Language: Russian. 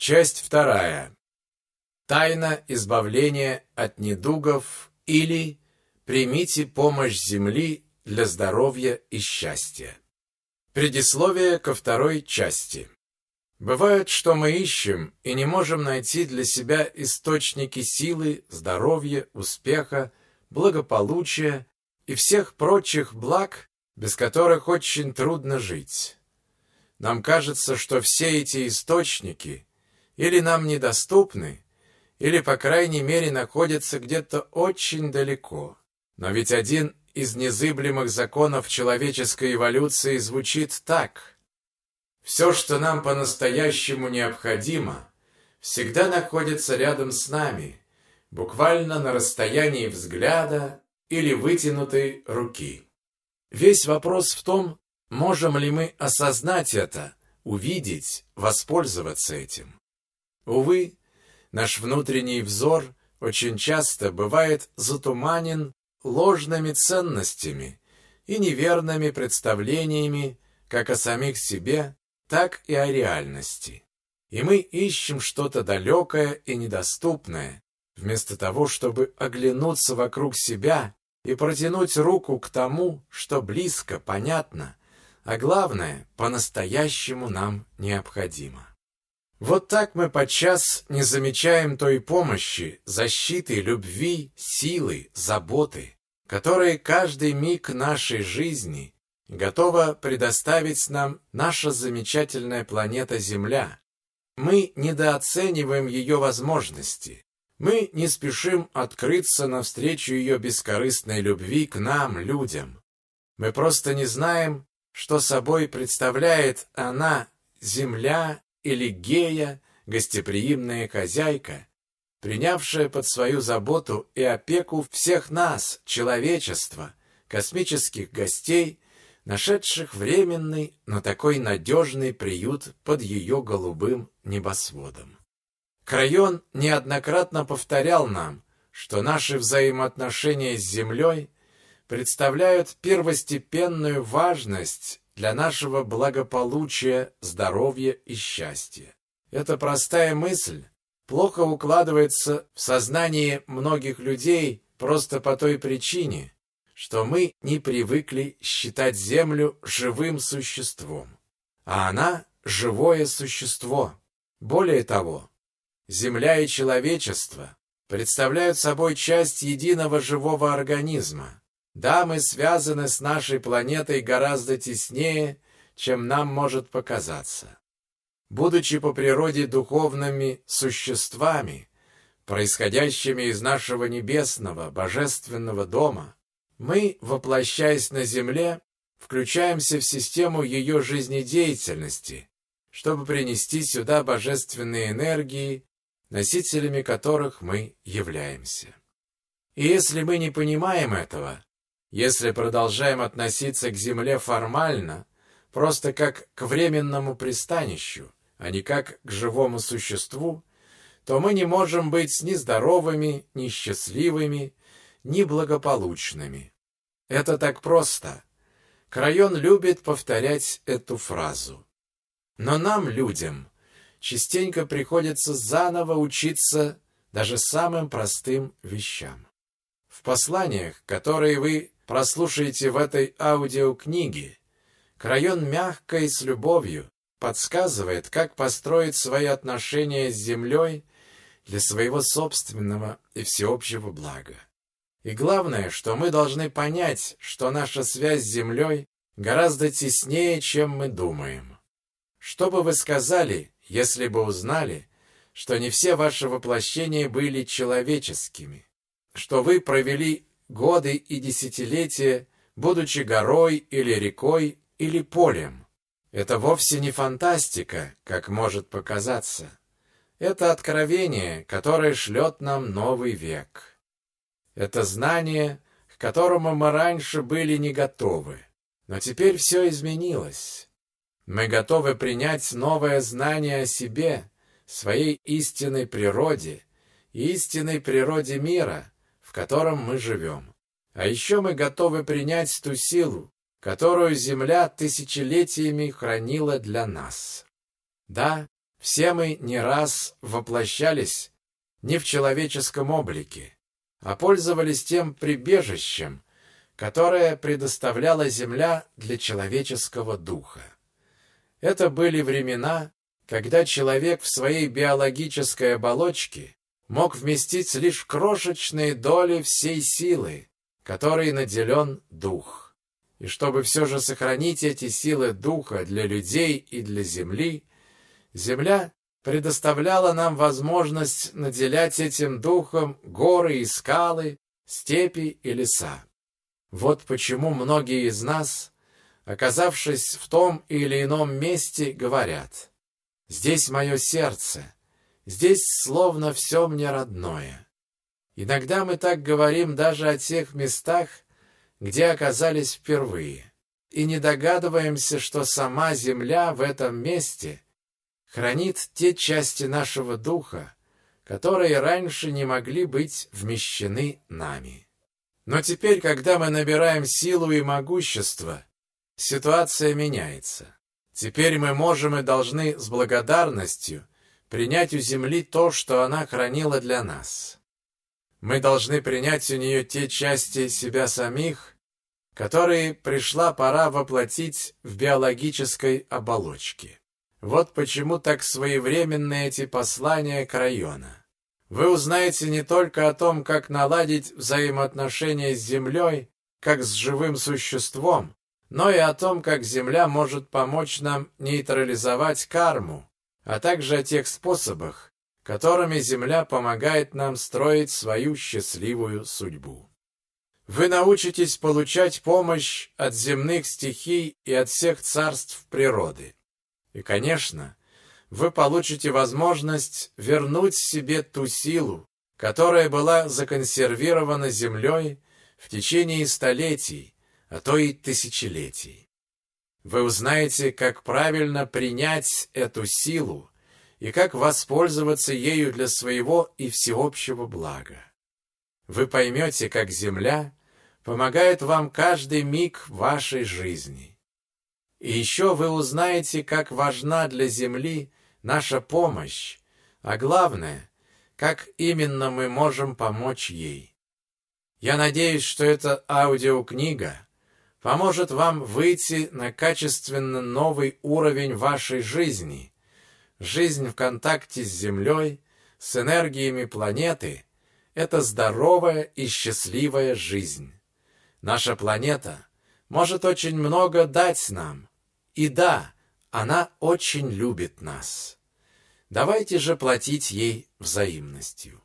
Часть вторая. Тайна избавления от недугов или примите помощь Земли для здоровья и счастья. Предисловие ко второй части. Бывает, что мы ищем и не можем найти для себя источники силы, здоровья, успеха, благополучия и всех прочих благ, без которых очень трудно жить. Нам кажется, что все эти источники или нам недоступны, или, по крайней мере, находятся где-то очень далеко. Но ведь один из незыблемых законов человеческой эволюции звучит так. Все, что нам по-настоящему необходимо, всегда находится рядом с нами, буквально на расстоянии взгляда или вытянутой руки. Весь вопрос в том, можем ли мы осознать это, увидеть, воспользоваться этим. Увы, наш внутренний взор очень часто бывает затуманен ложными ценностями и неверными представлениями как о самих себе, так и о реальности. И мы ищем что-то далекое и недоступное, вместо того, чтобы оглянуться вокруг себя и протянуть руку к тому, что близко, понятно, а главное, по-настоящему нам необходимо. Вот так мы подчас не замечаем той помощи, защиты, любви, силы, заботы, которые каждый миг нашей жизни готова предоставить нам наша замечательная планета Земля. Мы недооцениваем ее возможности. Мы не спешим открыться навстречу ее бескорыстной любви к нам, людям. Мы просто не знаем, что собой представляет она, Земля или гея, гостеприимная хозяйка, принявшая под свою заботу и опеку всех нас, человечества, космических гостей, нашедших временный, но такой надежный приют под ее голубым небосводом. Крайон неоднократно повторял нам, что наши взаимоотношения с Землей представляют первостепенную важность для нашего благополучия, здоровья и счастья. Эта простая мысль плохо укладывается в сознание многих людей просто по той причине, что мы не привыкли считать Землю живым существом, а она – живое существо. Более того, Земля и человечество представляют собой часть единого живого организма, да, мы связаны с нашей планетой гораздо теснее, чем нам может показаться. Будучи по природе духовными существами, происходящими из нашего небесного, божественного дома, мы, воплощаясь на Земле, включаемся в систему ее жизнедеятельности, чтобы принести сюда божественные энергии, носителями которых мы являемся. И если мы не понимаем этого, если продолжаем относиться к Земле формально, просто как к временному пристанищу, а не как к живому существу, то мы не можем быть ни здоровыми, ни счастливыми, ни благополучными. Это так просто. Крайон любит повторять эту фразу. Но нам, людям, частенько приходится заново учиться даже самым простым вещам. В посланиях, которые вы прослушайте в этой аудиокниге. Крайон мягко и с любовью подсказывает, как построить свои отношения с землей для своего собственного и всеобщего блага. И главное, что мы должны понять, что наша связь с землей гораздо теснее, чем мы думаем. Что бы вы сказали, если бы узнали, что не все ваши воплощения были человеческими, что вы провели годы и десятилетия, будучи горой или рекой или полем. Это вовсе не фантастика, как может показаться. Это откровение, которое шлет нам новый век. Это знание, к которому мы раньше были не готовы. Но теперь все изменилось. Мы готовы принять новое знание о себе, своей истинной природе, истинной природе мира, в котором мы живем. А еще мы готовы принять ту силу, которую Земля тысячелетиями хранила для нас. Да, Все мы не раз воплощались не в человеческом облике, а пользовались тем прибежищем, которое предоставляла земля для человеческого духа. Это были времена, когда человек в своей биологической оболочке мог вместить лишь крошечные доли всей силы, которой наделен дух. И чтобы все же сохранить эти силы духа для людей и для земли, земля предоставляла нам возможность наделять этим духом горы и скалы, степи и леса. Вот почему многие из нас, оказавшись в том или ином месте, говорят «Здесь мое сердце, здесь словно все мне родное». Иногда мы так говорим даже о тех местах, где оказались впервые, и не догадываемся, что сама земля в этом месте хранит те части нашего духа, которые раньше не могли быть вмещены нами. Но теперь, когда мы набираем силу и могущество, ситуация меняется. Теперь мы можем и должны с благодарностью принять у Земли то, что она хранила для нас. Мы должны принять у нее те части себя самих, которые пришла пора воплотить в биологической оболочке. Вот почему так своевременны эти послания к району. Вы узнаете не только о том, как наладить взаимоотношения с Землей, как с живым существом, но и о том, как Земля может помочь нам нейтрализовать карму, а также о тех способах, которыми Земля помогает нам строить свою счастливую судьбу. Вы научитесь получать помощь от земных стихий и от всех царств природы. И, конечно, вы получите возможность вернуть себе ту силу, которая была законсервирована землей в течение столетий, а то и тысячелетий. Вы узнаете, как правильно принять эту силу и как воспользоваться ею для своего и всеобщего блага. Вы поймете, как земля помогает вам каждый миг вашей жизни. И еще вы узнаете, как важна для земли наша помощь, а главное, как именно мы можем помочь ей. Я надеюсь, что эта аудиокнига поможет вам выйти на качественно новый уровень вашей жизни. Жизнь в контакте с Землей, с энергиями планеты – это здоровая и счастливая жизнь. Наша планета может очень много дать нам. И да, она очень любит нас. Давайте же платить ей взаимностью.